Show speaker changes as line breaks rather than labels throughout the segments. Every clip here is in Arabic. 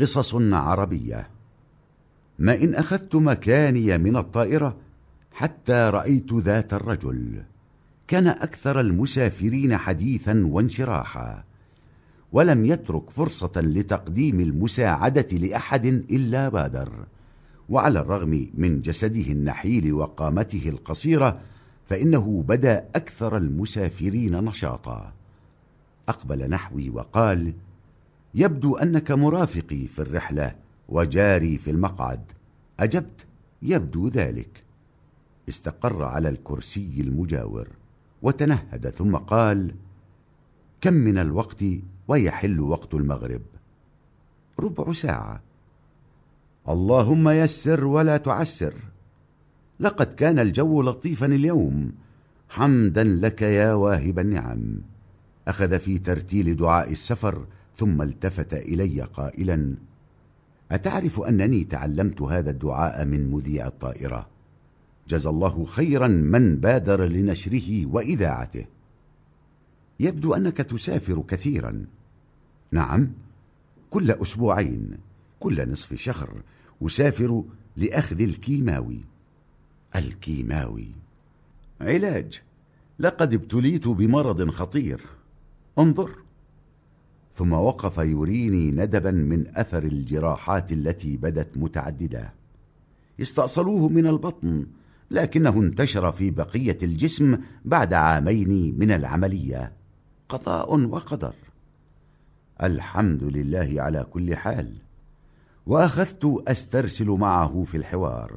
قصص عربية. ما إن أخذت مكاني من الطائرة حتى رأيت ذات الرجل. كان أكثر المسافرين حديثا وانشراحا. ولم يترك فرصة لتقديم المساعدة لأحد إلا بادر. وعلى الرغم من جسده النحيل وقامته القصيرة فإنه بدا أكثر المسافرين نشاطا. أقبل نحوي وقال يبدو أنك مرافقي في الرحلة وجاري في المقعد. أجبت. يبدو ذلك. استقر على الكرسي المجاور وتنهد ثم قال كم من الوقت ويحل وقت المغرب؟ ربع ساعة. اللهم يسر ولا تعسر. لقد كان الجو لطيفا اليوم. حمدا لك يا واهب النعم. أخذ في ترتيل دعاء السفر ثم التفت إلي قائلا أتعرف أنني تعلمت هذا الدعاء من مذيع الطائرة؟ جزى الله خيرا من بادر لنشره وإذاعته. يبدو أنك تسافر كثيرا. نعم كل أسبوعين كل نصف شهر أسافر لأخذ الكيماوي. الكيماوي. علاج لقد ابتليت بمرض خطير. انظر. ثم وقف يريني ندبا من أثر الجراحات التي بدت متعددة. استأصلوه من البطن لكنه انتشر في بقية الجسم بعد عامين من العملية. قضاء وقدر. الحمد لله على كل حال. وأخذت أسترسل معه في الحوار.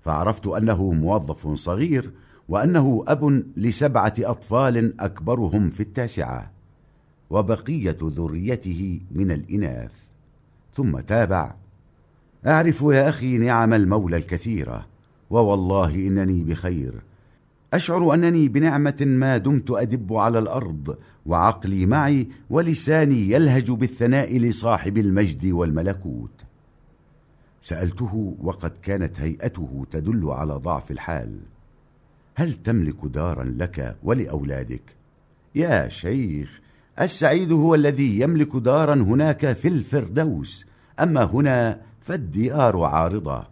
فعرفت أنه موظف صغير وأنه أب لسبعة أطفال أكبرهم في التاسعة. وبقية ذريته من الإناث. ثم تابع. أعرف يا أخي نعم المولى الكثيرة ووالله إنني بخير. أشعر أنني بنعمة ما دمت أدب على الأرض وعقلي معي ولساني يلهج بالثناء لصاحب المجد والملكوت. سألته وقد كانت هيئته تدل على ضعف الحال. هل تملك دارا لك ولأولادك؟ يا شيخ السعيد هو الذي يملك دارا هناك في الفردوس. أما هنا فالديار عارضة.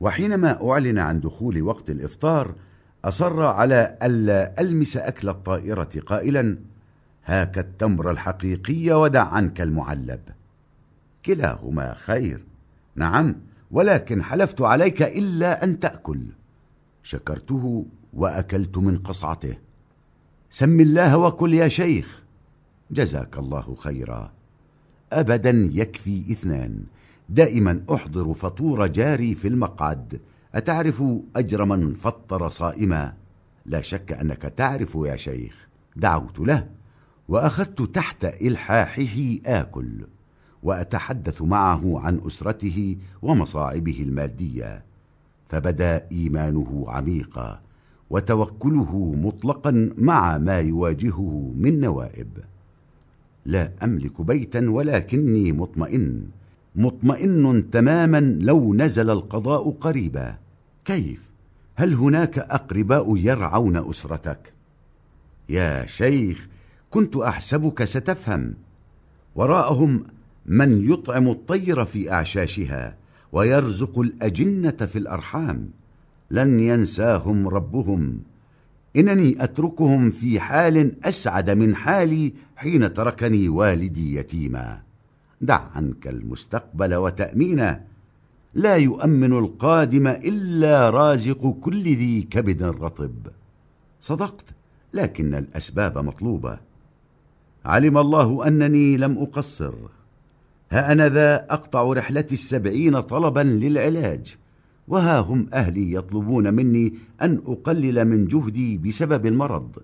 وحينما أعلن عن دخول وقت الإفطار أصر على ألا ألمس أكل الطائرة قائلا هاك التمر الحقيقي ودع عنك المعلب. كلاهما خير. نعم ولكن حلفت عليك إلا أن تأكل. شكرته وأكلت من قصعته. سم الله وكل يا شيخ. جزاك الله خيرا. أبدا يكفي اثنان. دائما أحضر فطور جاري في المقعد. أتعرف أجر من فطر صائما. لا شك أنك تعرف يا شيخ. دعوت له. وأخذت تحت إلحاحه آكل. وأتحدث معه عن أسرته ومصاعبه المادية. فبدا إيمانه عميقا. وتوكله مطلقا مع ما يواجهه من نوائب. لا أملك بيتا ولكني مطمئن. مطمئن تماما لو نزل القضاء قريبا. كيف؟ هل هناك أقرباء يرعون أسرتك؟ يا شيخ كنت أحسبك ستفهم. وراءهم من يطعم الطير في أعشاشها ويرزق الأجنة في الأرحام. لن ينساهم ربهم. إنني أتركهم في حال أسعد من حالي حين تركني والدي يتيما. دع عنك المستقبل وتأمينه لا يؤمن القادم إلا رازق كل ذي كبد رطب. صدقت لكن الأسباب مطلوبة. علم الله أنني لم أقصر. ها أنا ذا أقطع رحلتي السبعين طلبا للعلاج. وها هم أهلي يطلبون مني أن أقلل من جهدي بسبب المرض.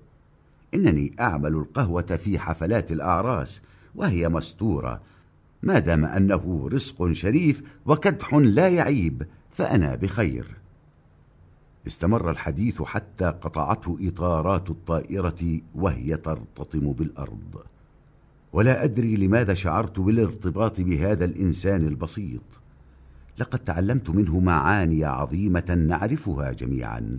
إنني أعمل القهوة في حفلات الأعراس وهي مستورة. ما دام أنه رزق شريف وكدح لا يعيب فأنا بخير. استمر الحديث حتى قطعته إطارات الطائرة وهي ترتطم بالأرض. ولا أدري لماذا شعرت بالارتباط بهذا الإنسان البسيط. لقد تعلمت منه معاني عظيمة نعرفها جميعا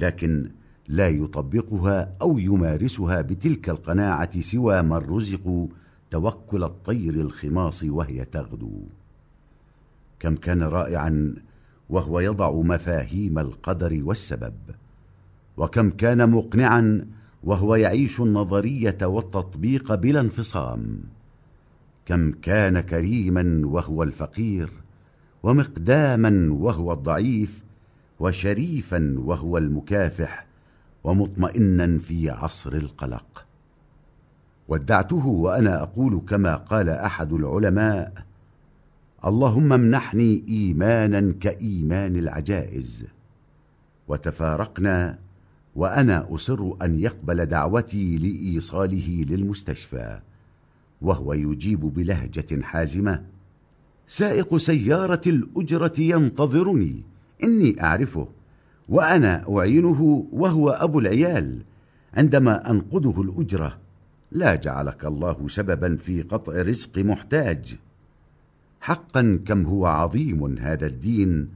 لكن لا يطبقها أو يمارسها بتلك القناعة سوى من رزقوا توكل الطير الخماص وهي تغدو. كم كان رائعا وهو يضع مفاهيم القدر والسبب وكم كان مقنعا وهو يعيش النظرية والتطبيق بلا انفصام. كم كان كريما وهو الفقير ومقداما وهو الضعيف وشريفا وهو المكافح ومطمئنا في عصر القلق. ودعته وأنا أقول كما قال أحد العلماء اللهم امنحني إيمانا كإيمان العجائز وتفارقنا وأنا أصر أن يقبل دعوتي لإيصاله للمستشفى وهو يجيب بلهجة حازمة سائق سيارة الأجرة ينتظرني. إني أعرفه وأنا أعينه وهو أبو العيال. عندما أنقذه الأجرة لا جعلك الله سببا في قطع رزق محتاج. حقا كم هو عظيم هذا الدين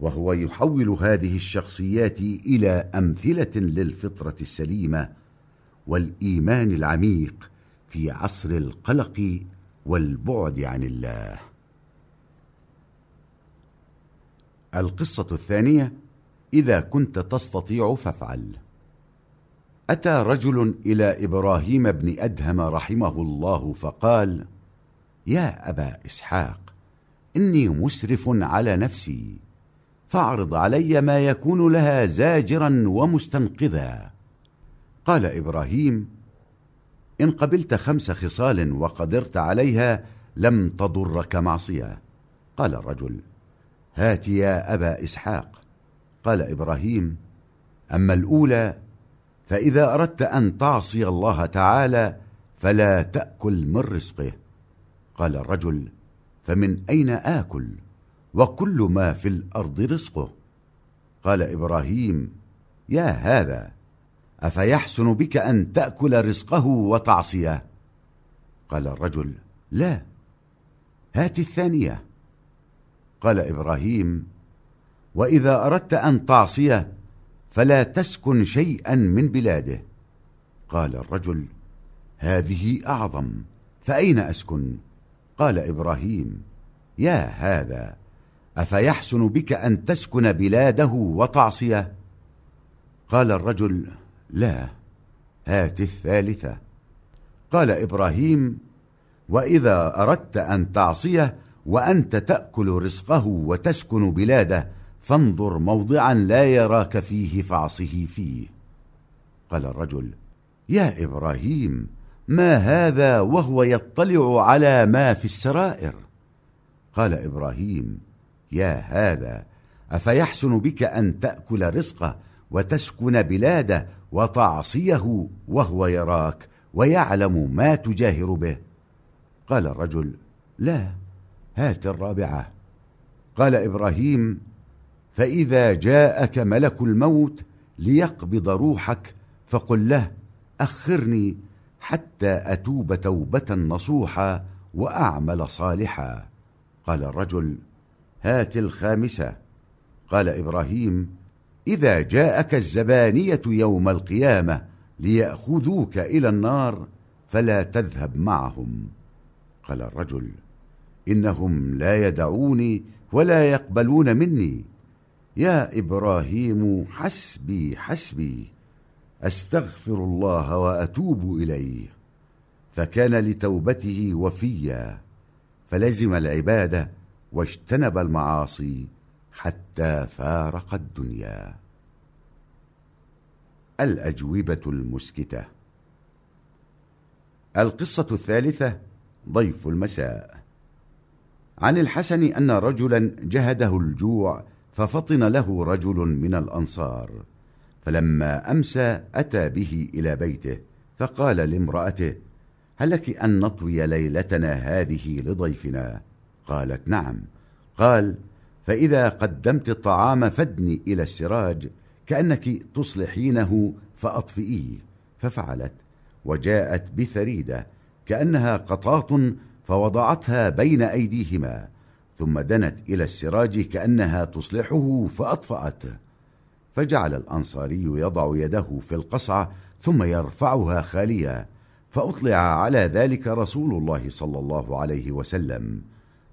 وهو يحول هذه الشخصيات إلى أمثلة للفطرة السليمة والإيمان العميق في عصر القلق والبعد عن الله. القصة الثانية إذا كنت تستطيع فافعل. أتى رجل إلى إبراهيم بن أدهم رحمه الله فقال يا أبا إسحاق إني مسرف على نفسي فاعرض علي ما يكون لها زاجرا ومستنقذا. قال إبراهيم إن قبلت خمس خصال وقدرت عليها لم تضرك معصية. قال الرجل هات يا أبا إسحاق. قال إبراهيم أما الأولى فإذا أردت أن تعصي الله تعالى فلا تأكل من رزقه. قال الرجل فمن أين آكل؟ وكل ما في الأرض رزقه. قال إبراهيم يا هذا أفيحسن بك أن تأكل رزقه وتعصيه؟ قال الرجل لا. هات الثانية. قال إبراهيم وإذا أردت أن تعصيه فلا تسكن شيئا من بلاده. قال الرجل هذه أعظم فأين أسكن؟ قال إبراهيم يا هذا أفيحسن بك أن تسكن بلاده وتعصيه؟ قال الرجل لا هات الثالثة. قال إبراهيم وإذا أردت أن تعصيه وأنت تأكل رزقه وتسكن بلاده فانظر موضعا لا يراك فيه فاعصه فيه. قال الرجل يا إبراهيم ما هذا وهو يطلع على ما في السرائر؟ قال إبراهيم يا هذا أفيحسن بك أن تأكل رزقه وتسكن بلاده وتعصيه وهو يراك ويعلم ما تجاهر به؟ قال الرجل لا. هات الرابعة. قال إبراهيم فإذا جاءك ملك الموت ليقبض روحك فقل له أخرني حتى أتوب توبة نصوحا وأعمل صالحا. قال الرجل هات الخامسة. قال إبراهيم إذا جاءك الزبانية يوم القيامة ليأخذوك إلى النار فلا تذهب معهم. قال الرجل إنهم لا يدعوني ولا يقبلون مني. يا إبراهيم حسبي حسبي. أستغفر الله وأتوب إليه. فكان لتوبته وفيا. فلزم العبادة واجتنب المعاصي حتى فارق الدنيا. الأجوبة المسكتة. القصة الثالثة ضيف المساء. عن الحسن أن رجلا جهده الجوع ففطن له رجل من الأنصار فلما أمسى أتى به إلى بيته فقال لامرأته هل لك أن نطوي ليلتنا هذه لضيفنا؟ قالت نعم. قال فإذا قدمت الطعام فادني إلى السراج كأنك تصلحينه فأطفئيه. ففعلت وجاءت بثريدة كأنها قطاط فوضعتها بين أيديهما ثم دنت إلى السراج كأنها تصلحه فأطفأته فجعل الأنصاري يضع يده في القصعة ثم يرفعها خالية فأطلع على ذلك رسول الله صلى الله عليه وسلم.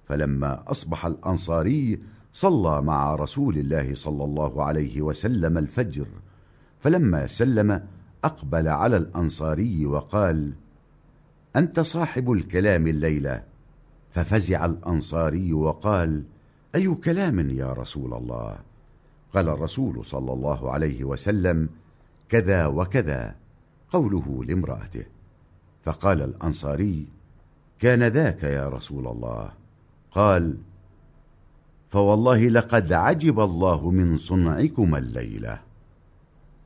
فلما أصبح الأنصاري صلى مع رسول الله صلى الله عليه وسلم الفجر فلما سلم أقبل على الأنصاري وقال أنت صاحب الكلام الليلة. ففزع الأنصاري وقال أي كلام يا رسول الله؟ قال الرسول صلى الله عليه وسلم كذا وكذا قوله لامرأته. فقال الأنصاري كان ذاك يا رسول الله؟ قال فوالله لقد عجب الله من صنعكما الليلة.